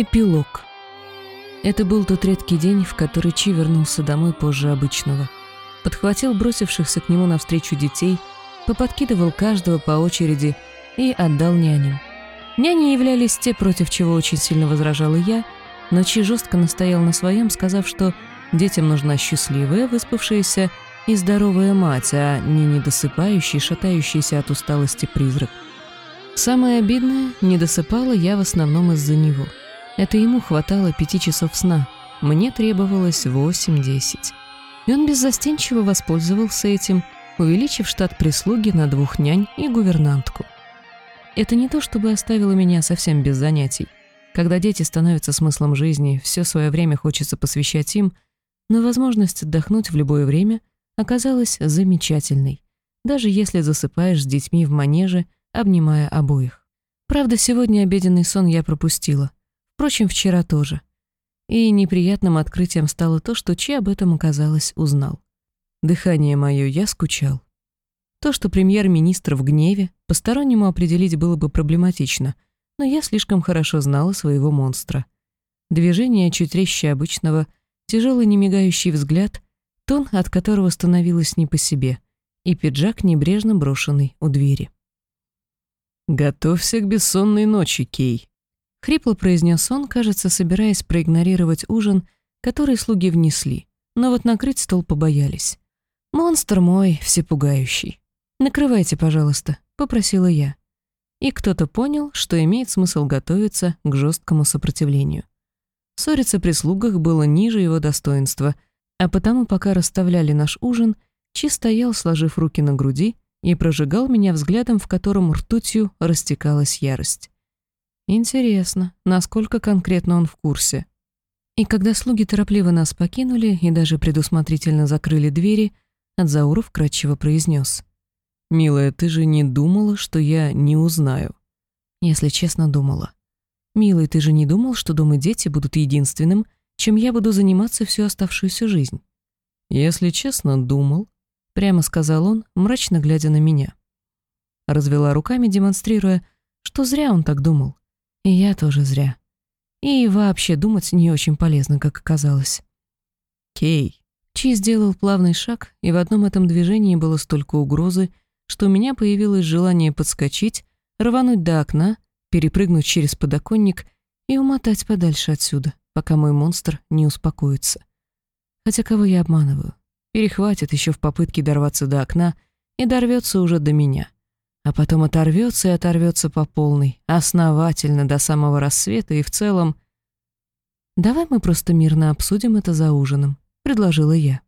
Эпилог. Это был тот редкий день, в который Чи вернулся домой позже обычного. Подхватил бросившихся к нему навстречу детей, поподкидывал каждого по очереди и отдал няням. Няни являлись те, против чего очень сильно возражала я, но Чи жестко настоял на своем, сказав, что детям нужна счастливая, выспавшаяся и здоровая мать, а не недосыпающий, шатающийся от усталости призрак. Самое обидное, не досыпала я в основном из-за него — это ему хватало пяти часов сна, мне требовалось восемь-десять. И он беззастенчиво воспользовался этим, увеличив штат прислуги на двух нянь и гувернантку. Это не то, чтобы оставило меня совсем без занятий. Когда дети становятся смыслом жизни, все свое время хочется посвящать им, но возможность отдохнуть в любое время оказалась замечательной, даже если засыпаешь с детьми в манеже, обнимая обоих. Правда, сегодня обеденный сон я пропустила — Впрочем, вчера тоже. И неприятным открытием стало то, что Чи об этом, оказалось, узнал. Дыхание мое, я скучал. То, что премьер-министр в гневе, постороннему определить было бы проблематично, но я слишком хорошо знала своего монстра. Движение чуть резче обычного, тяжелый немигающий взгляд, тон, от которого становилось не по себе, и пиджак, небрежно брошенный у двери. «Готовься к бессонной ночи, Кей», Хрипло произнес он, кажется, собираясь проигнорировать ужин, который слуги внесли, но вот накрыть стол побоялись. «Монстр мой, всепугающий. Накрывайте, пожалуйста», — попросила я. И кто-то понял, что имеет смысл готовиться к жесткому сопротивлению. Ссориться при слугах было ниже его достоинства, а потому, пока расставляли наш ужин, Чи стоял, сложив руки на груди, и прожигал меня взглядом, в котором ртутью растекалась ярость. Интересно, насколько конкретно он в курсе. И когда слуги торопливо нас покинули и даже предусмотрительно закрыли двери, Адзауров кратчево произнес. «Милая, ты же не думала, что я не узнаю?» Если честно, думала. «Милый, ты же не думал, что дом и дети будут единственным, чем я буду заниматься всю оставшуюся жизнь?» «Если честно, думал», — прямо сказал он, мрачно глядя на меня. Развела руками, демонстрируя, что зря он так думал. И я тоже зря. И вообще думать не очень полезно, как оказалось. «Кей». Чи сделал плавный шаг, и в одном этом движении было столько угрозы, что у меня появилось желание подскочить, рвануть до окна, перепрыгнуть через подоконник и умотать подальше отсюда, пока мой монстр не успокоится. Хотя кого я обманываю? Перехватит еще в попытке дорваться до окна и дорвется уже до меня а потом оторвется и оторвется по полной, основательно до самого рассвета и в целом... «Давай мы просто мирно обсудим это за ужином», — предложила я.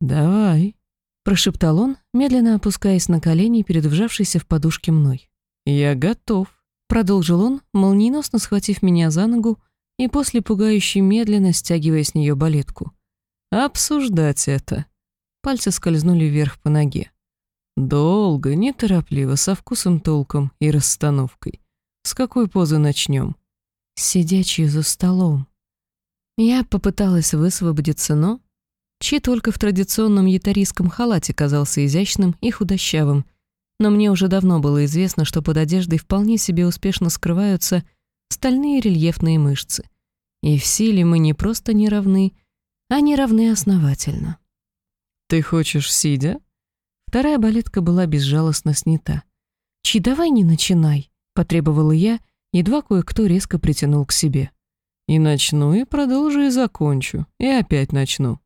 «Давай», — прошептал он, медленно опускаясь на колени перед вжавшейся в подушке мной. «Я готов», — продолжил он, молниеносно схватив меня за ногу и после пугающей медленно стягивая с нее балетку. «Обсуждать это». Пальцы скользнули вверх по ноге. Долго, неторопливо, со вкусом толком и расстановкой. С какой позы начнем? Сидячий за столом. Я попыталась высвободиться, но... Чи только в традиционном ятарийском халате казался изящным и худощавым, но мне уже давно было известно, что под одеждой вполне себе успешно скрываются стальные рельефные мышцы. И в силе мы не просто не равны, а не равны основательно. «Ты хочешь сидя?» Вторая балетка была безжалостно снята. «Чи, давай не начинай», — потребовала я, едва кое-кто резко притянул к себе. «И начну, и продолжу, и закончу, и опять начну».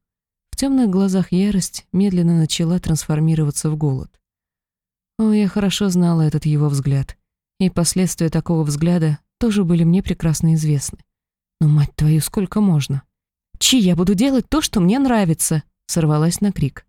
В темных глазах ярость медленно начала трансформироваться в голод. О, я хорошо знала этот его взгляд. И последствия такого взгляда тоже были мне прекрасно известны. Но, мать твою, сколько можно? «Чи, я буду делать то, что мне нравится!» — сорвалась на крик.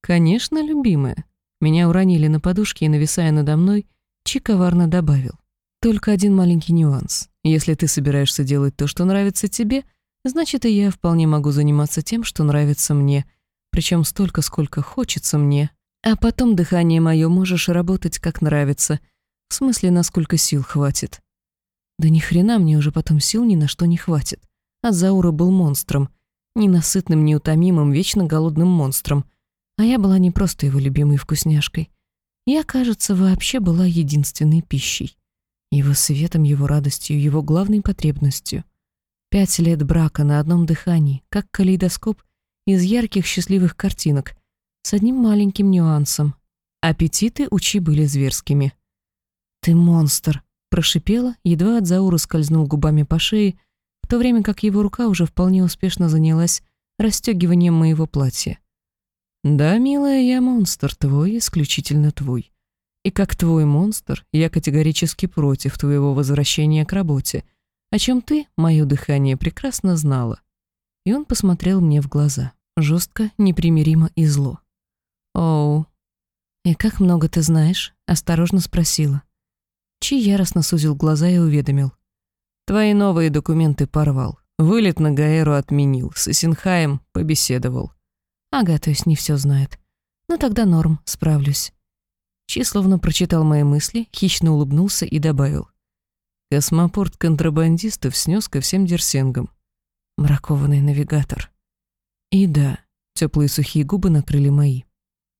«Конечно, любимая». Меня уронили на подушке и, нависая надо мной, Чи коварно добавил. «Только один маленький нюанс. Если ты собираешься делать то, что нравится тебе, значит, и я вполне могу заниматься тем, что нравится мне, причем столько, сколько хочется мне. А потом дыхание мое можешь работать, как нравится, в смысле, насколько сил хватит». Да ни хрена мне уже потом сил ни на что не хватит. А Заура был монстром. Ненасытным, неутомимым, вечно голодным монстром — а я была не просто его любимой вкусняшкой. Я, кажется, вообще была единственной пищей. его светом, его радостью, его главной потребностью. Пять лет брака на одном дыхании, как калейдоскоп из ярких счастливых картинок, с одним маленьким нюансом. Аппетиты учи были зверскими. «Ты монстр!» — прошипела, едва от Заура скользнул губами по шее, в то время как его рука уже вполне успешно занялась расстегиванием моего платья. «Да, милая, я монстр твой, исключительно твой. И как твой монстр, я категорически против твоего возвращения к работе, о чем ты, мое дыхание, прекрасно знала». И он посмотрел мне в глаза, жестко, непримиримо и зло. «Оу, и как много ты знаешь?» — осторожно спросила. Чи яростно сузил глаза и уведомил. «Твои новые документы порвал. Вылет на Гаэру отменил, с Исенхаем побеседовал. Ага, то есть не все знает. Ну тогда норм, справлюсь. Чи словно прочитал мои мысли, хищно улыбнулся и добавил. Космопорт контрабандистов снес ко всем дерсенгам. Бракованный навигатор. И да, теплые сухие губы накрыли мои.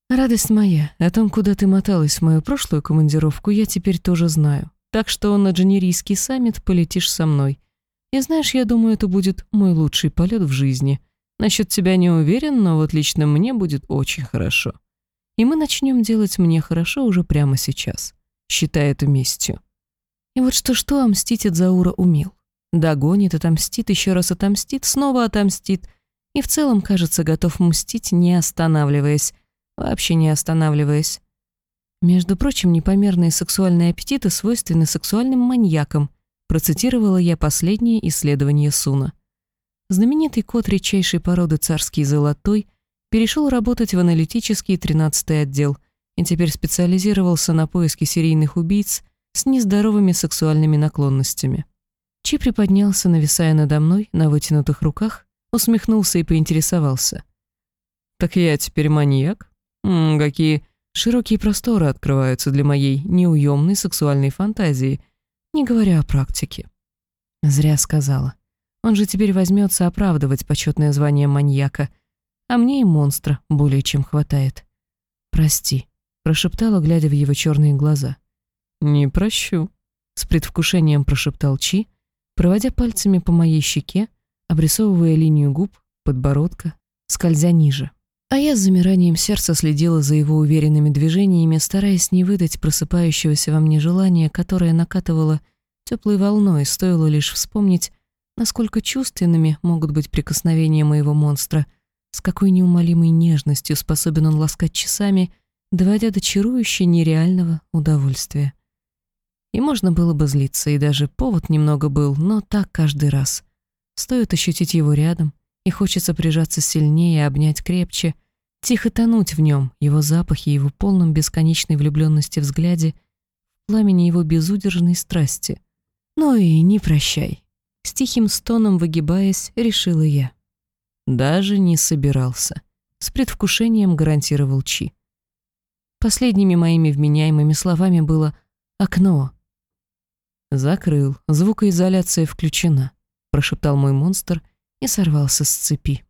Радость моя, о том, куда ты моталась в мою прошлую командировку, я теперь тоже знаю. Так что на дженерийский саммит полетишь со мной. И знаешь, я думаю, это будет мой лучший полет в жизни — Насчет тебя не уверен, но вот лично мне будет очень хорошо. И мы начнем делать мне хорошо уже прямо сейчас, считая это местью. И вот что-что, омстить от Заура умел. Догонит, отомстит, еще раз отомстит, снова отомстит. И в целом, кажется, готов мстить, не останавливаясь. Вообще не останавливаясь. Между прочим, непомерные сексуальные аппетиты свойственны сексуальным маньякам, процитировала я последнее исследование Суна. Знаменитый кот редчайшей породы царский золотой перешел работать в аналитический 13-й отдел и теперь специализировался на поиске серийных убийц с нездоровыми сексуальными наклонностями. Чи приподнялся, нависая надо мной на вытянутых руках, усмехнулся и поинтересовался. «Так я теперь маньяк? М -м, какие широкие просторы открываются для моей неуемной сексуальной фантазии, не говоря о практике». Зря сказала. Он же теперь возьмется оправдывать почетное звание маньяка, а мне и монстра более чем хватает. «Прости», — прошептала, глядя в его черные глаза. «Не прощу», — с предвкушением прошептал Чи, проводя пальцами по моей щеке, обрисовывая линию губ, подбородка, скользя ниже. А я с замиранием сердца следила за его уверенными движениями, стараясь не выдать просыпающегося во мне желания, которое накатывало теплой волной, стоило лишь вспомнить, насколько чувственными могут быть прикосновения моего монстра, с какой неумолимой нежностью способен он ласкать часами, доводя до чарующей нереального удовольствия. И можно было бы злиться, и даже повод немного был, но так каждый раз. Стоит ощутить его рядом, и хочется прижаться сильнее, обнять крепче, тихо тонуть в нем, его запахе, его полном бесконечной влюбленности взгляде, пламени его безудержной страсти. Ну и не прощай. С тихим стоном выгибаясь, решила я. Даже не собирался. С предвкушением гарантировал Чи. Последними моими вменяемыми словами было «окно». «Закрыл, звукоизоляция включена», — прошептал мой монстр и сорвался с цепи.